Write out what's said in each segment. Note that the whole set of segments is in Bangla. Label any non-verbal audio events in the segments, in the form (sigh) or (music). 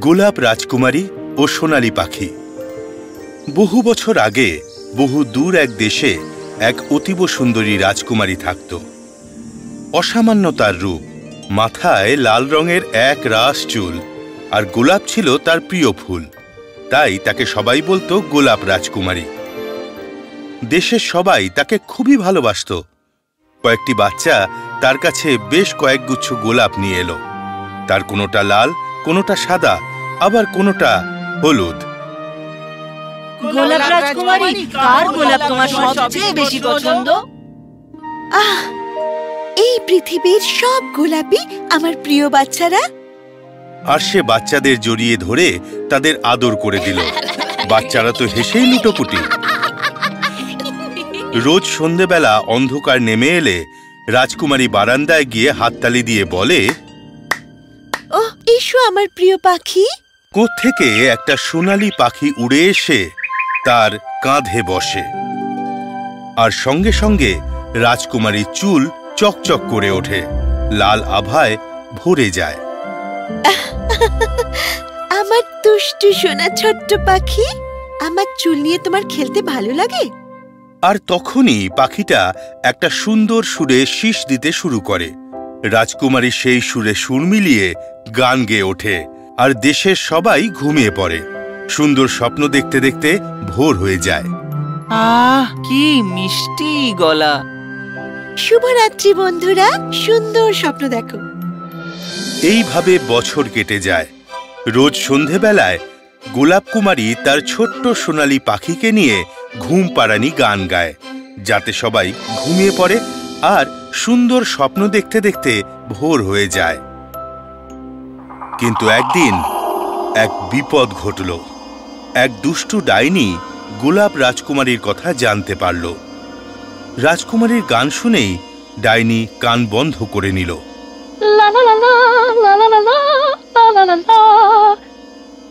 গোলাপ রাজকুমারী ও সোনালী পাখি। বহু বছর আগে বহু দূর এক দেশে এক অতীব সুন্দরী রাজকুমারী থাকত। অসামান্য তার রূপ, মাথায় লাল রঙের এক রাস চুল আর গোলাপ ছিল তার প্রিয় ফুল। তাই তাকে সবাই বলতো গোলাপ রাজকুমারী। দেশের সবাই তাকে খুবই ভালোবাসত। কয়েকটি বাচ্চা তার কাছে বেশ কয়েকগুচ্ছ গোলাপ নিয়ে এলো। তার কোনোটা লাল কোনোটা সাদা আবার কোনোটা হলুদ। গোলাপ রাজকুমারী কার গোলাপ তোমার সবচেয়ে বেশি পছন্দ? আহ এই পৃথিবীর সব গোলাপি আমার প্রিয় বাচ্চারা। আর সে বাচ্চাদের জড়িয়ে ধরে তাদের আদর করে দিল। বাচ্চারা তো হেসেই লুটোপুটি। রোজ সন্ধেবেলা অন্ধকার নেমে এলে রাজকুমারী বারান্দায় গিয়ে হাততালি দিয়ে বলে ও এসো আমার প্রিয় পাখি। থেকে একটা সোনালী পাখি উড়ে এসে তার কাঁধে বসে। আর সঙ্গে সঙ্গে রাজকুমারীর চুল চকচক করে ওঠে লাল আভায় ভরে যায়। আমার দুষ্টু সোনা ছোট্ট পাখি আমার চুল নিয়ে তোমার খেলতে ভালো লাগে? আর তখনই পাখিটা একটা সুন্দর সুরে শীষ দিতে শুরু করে। রাজকুমারী সেই সুরে সুর মিলিয়ে গান গেয়ে ওঠে আর দেশের সবাই ঘুমিয়ে পড়ে। সুন্দর স্বপ্ন দেখতে দেখতে ভোর হয়ে যায়। আহ কি মিষ্টি গলা। শুভরাত্রি বন্ধুরা সুন্দর স্বপ্ন দেখো। এইভাবে বছর কেটে যায়। রোজ সন্ধেবেলায় গোলাপ কুমারী তার ছোট্ট সোনালী পাখিকে নিয়ে ঘুম পাড়ানি গান গায়, যাতে সবাই ঘুমিয়ে পড়ে আর সুন্দর স্বপ্ন দেখতে দেখতে ভোর হয়ে যায়। কিন্তু একদিন এক বিপদ ঘটল। এক দুষ্টু ডাইনি গোলাপ রাজকুমারীর কথা জানতে পারল। রাজকুমারীর গান শুনেই ডাইনি কান বন্ধ করে নিল।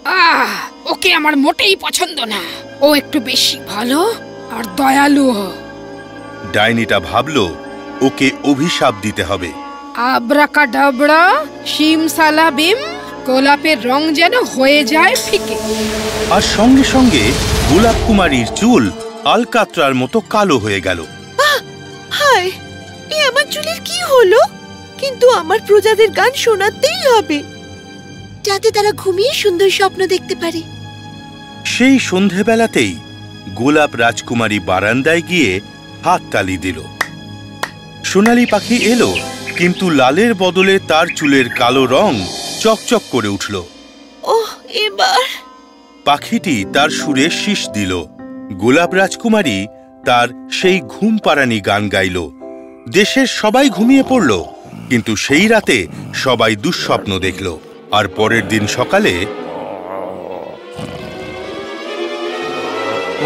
আহ ওকে আমার মোটেই পছন্দ না। ও একটু বেশি ভালো আর দয়ালু ডাইনিটা ভাবল ওকে অভিশাপ দিতে হবে। গোলাপের রং যেন হয়ে যায় ফিকে। আর সঙ্গে সঙ্গে গোলাপ কুমারীর চুল আলকাত্রার মতো কালো হয়ে গেল। হায় এ আমার চুলের কি হলো? কিন্তু আমার প্রজাদের গান শোনাতেই হবে। যাতে তারা ঘুমিয়ে সুন্দর স্বপ্ন দেখতে পারে। সেই সন্ধেবেলাতেই গোলাপ রাজকুমারী বারান্দায় গিয়ে হাততালি দিল। সোনালি পাখি এলো কিন্তু লালের বদলে তার চুলের কালো রং চকচক করে উঠল। ওহ এবার। পাখিটি তার সুরে শীষ দিল। গোলাপ রাজকুমারী তার সেই ঘুম পাড়ানি গান গাইল। দেশের সবাই ঘুমিয়ে পড়ল কিন্তু সেই রাতে সবাই দুঃস্বপ্ন দেখল। আর পরের দিন সকালে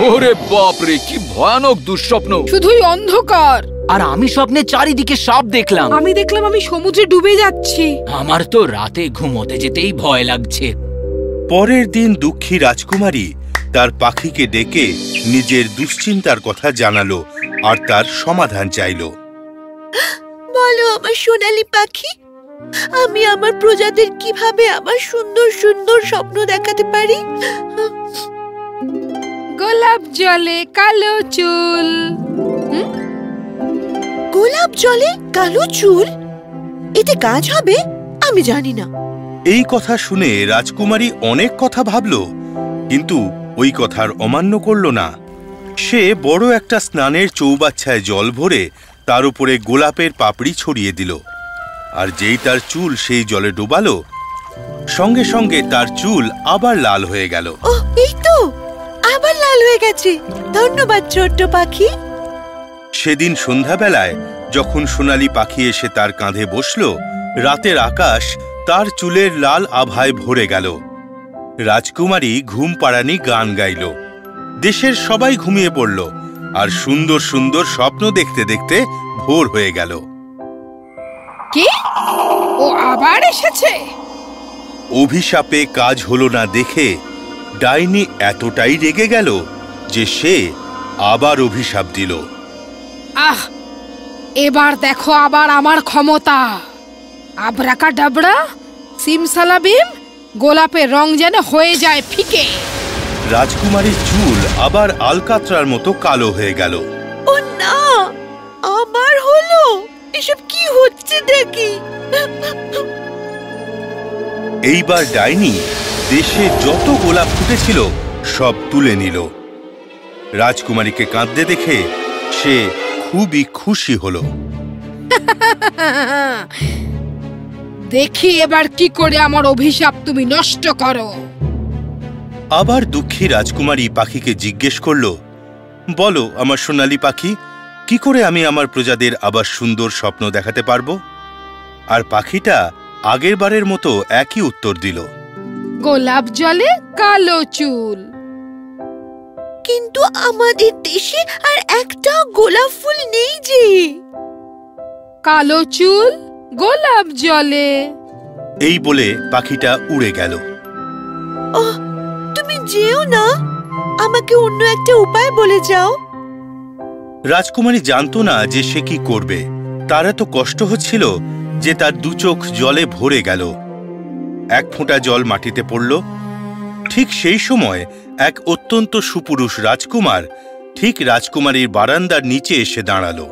ওরে বাপরে কি ভয়ানক দুঃস্বপ্ন। শুধুই অন্ধকার। আর আমি স্বপ্নে চারিদিকে সাপ দেখলাম। আমি দেখলাম আমি সমুদ্রে ডুবে যাচ্ছি। আমার তো রাতে ঘুমোতে যেতেই ভয় লাগছে। পরের দিন দুঃখী রাজকুমারী তার পাখিকে ডেকে নিজের দুশ্চিন্তার কথা জানালো আর তার সমাধান চাইল। বলো আমার সোনালি পাখি আমি আমার প্রজাদের কীভাবে আমার সুন্দর সুন্দর স্বপ্ন দেখাতে পারি? গোলাপ জলে কালো চুল। গোলাপ জলে কালো চুল? এতে কাজ হবে? আমি জানি না। এই কথা শুনে রাজকুমারী অনেক কথা ভাবল কিন্তু ওই কথার অমান্য করল না। সে বড় একটা স্নানের চৌবাচ্ছায় জল ভরে তার উপরে গোলাপের পাপড়ি ছড়িয়ে দিল। আর যেই তার চুল সেই জলে ডোবালো সঙ্গে সঙ্গে তার চুল আবার লাল হয়ে গেল। ও এই তো আবার লাল হয়ে গেছে। ধন্যবাদ ছোট্ট পাখি। সেদিন সন্ধ্যাবেলায় যখন সোনালি পাখি এসে তার কাঁধে বসল রাতের আকাশ তার চুলের লাল আভায় ভরে গেল। রাজকুমারী ঘুম পাড়ানি গান গাইল। দেশের সবাই ঘুমিয়ে পড়ল আর সুন্দর সুন্দর স্বপ্ন দেখতে দেখতে ভোর হয়ে গেল। কি? ও আবার এসেছে? অভিশাপে কাজ হলো না দেখে ডাইনি এতটাই রেগে গেল যে সে আবার অভিশাপ দিল। আহ এবার দেখো আবার আমার ক্ষমতা। আবরাকা ডাবড়া সিমসালাবিম গোলাপের রং যেন হয়ে যায় ফিকে। রাজকুমারীর চুল আবার আলকাত্রার মতো কালো হয়ে গেল। ও না আবার হলো? হচ্ছে দেখি। এইবার ডাইনি দেশে যত গোলাপ ফুটেছিল সব তুলে নিল। রাজকুমারীকে কাঁদতে দেখে সে খুবই খুশি হল। (laughs) দেখি এবার কি করে আমার অভিশাপ তুমি নষ্ট করো। আবার দুঃখী রাজকুমারী পাখিকে জিজ্ঞেস করল বলো আমার সোনালী পাখি কি করে আমি আমার প্রজাদের আবার সুন্দর স্বপ্ন দেখাতে পারব? আর পাখিটা আগের বারের মতো একই উত্তর দিল। গোলাপ জলে কালো চুল। কিন্তু আমাদের দেশে আর একটা গোলাপ ফুল নেই যে। কালো চুল গোলাপ জলে। এই বলে পাখিটা উড়ে গেল। তুমি যেও না। আমাকে অন্য একটা উপায় বলে যাও। রাজকুমারী জানতো না যে সে কি করবে। তার এত কষ্ট হচ্ছিল যে তার দু চোখ জলে ভরে গেল। এক ফোঁটা জল মাটিতে পড়ল। ঠিক সেই সময় এক অত্যন্ত সুপুরুষ রাজকুমার ঠিক রাজকুমারীর বারান্দার নিচে এসে দাঁড়াল।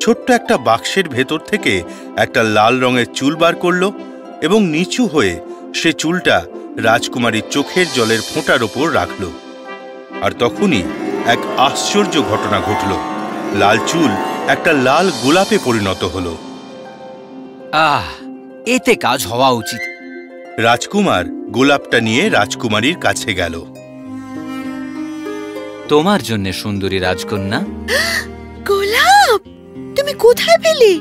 ছোট্ট একটা বাক্সের ভেতর থেকে একটা লাল রঙের চুল বার করল এবং নিচু হয়ে সে চুলটা রাজকুমারীর চোখের জলের ফোঁটার ওপর রাখল। আর তখনই এক আশ্চর্য ঘটনা ঘটল। লাল চুল একটা লাল গোলাপে পরিণত হল। আহ এতে কাজ হওয়া উচিত। রাজকুমার গোলাপটা নিয়ে রাজকুমারীর কাছে গেল। তোমার জন্য সুন্দরী রাজকন্যা। গোলাপ তুমি কোথায় পেলে?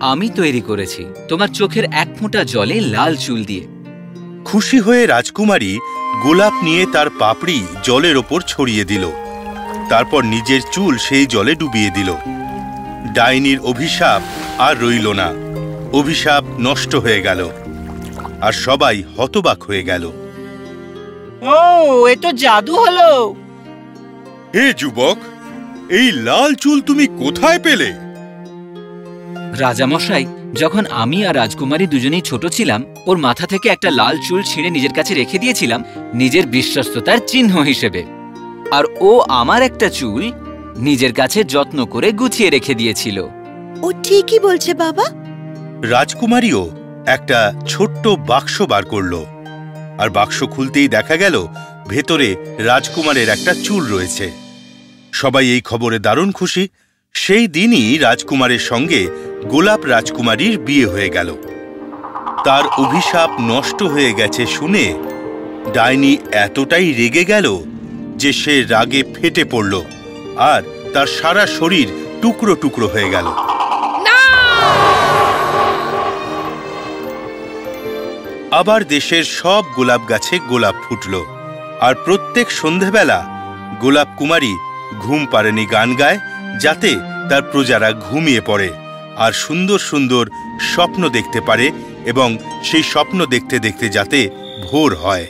আমি তৈরি করেছি তোমার চোখের এক ফোঁটা জলে লাল চুল দিয়ে। খুশি হয়ে রাজকুমারী গোলাপ নিয়ে তার পাপড়ি জলের ওপর ছড়িয়ে দিল। তারপর নিজের চুল সেই জলে ডুবিয়ে দিল। ডাইনির অভিশাপ আর রইল না। অভিশাপ নষ্ট হয়ে গেল। আর সবাই হতবাক হয়ে গেল। ও এ তো জাদু হলো। হে যুবক এই লাল চুল তুমি কোথায় পেলে? রাজামশাই যখন আমি আর রাজকুমারী দুজনেই ছোট ছিলাম ওর মাথা থেকে একটা লাল চুল ছিঁড়ে নিজের কাছে রেখে দিয়েছিলাম নিজের বিশ্বস্ততার চিহ্ন হিসেবে। আর ও আমার একটা চুল নিজের কাছে যত্ন করে গুছিয়ে রেখে দিয়েছিল। ও ঠিকই বলছে বাবা। রাজকুমারীও একটা ছোট্ট বাক্স বার করল। আর বাক্স খুলতেই দেখা গেল ভেতরে রাজকুমারের একটা চুল রয়েছে। সবাই এই খবরে দারুণ খুশি। সেই দিনই রাজকুমারের সঙ্গে গোলাপ রাজকুমারীর বিয়ে হয়ে গেল। তার অভিশাপ নষ্ট হয়ে গেছে শুনে ডাইনি এতটাই রেগে গেল যে সে রাগে ফেটে পড়ল আর তার সারা শরীর টুকরো টুকরো হয়ে গেল। আবার দেশের সব গোলাপ গাছে গোলাপ ফুটল আর প্রত্যেক সন্ধেবেলা গোলাপ কুমারী ঘুম পারেনি গান গায় যাতে তার প্রজারা ঘুমিয়ে পড়ে আর সুন্দর সুন্দর স্বপ্ন দেখতে পারে এবং সেই স্বপ্ন দেখতে দেখতে যাতে ভোর হয়।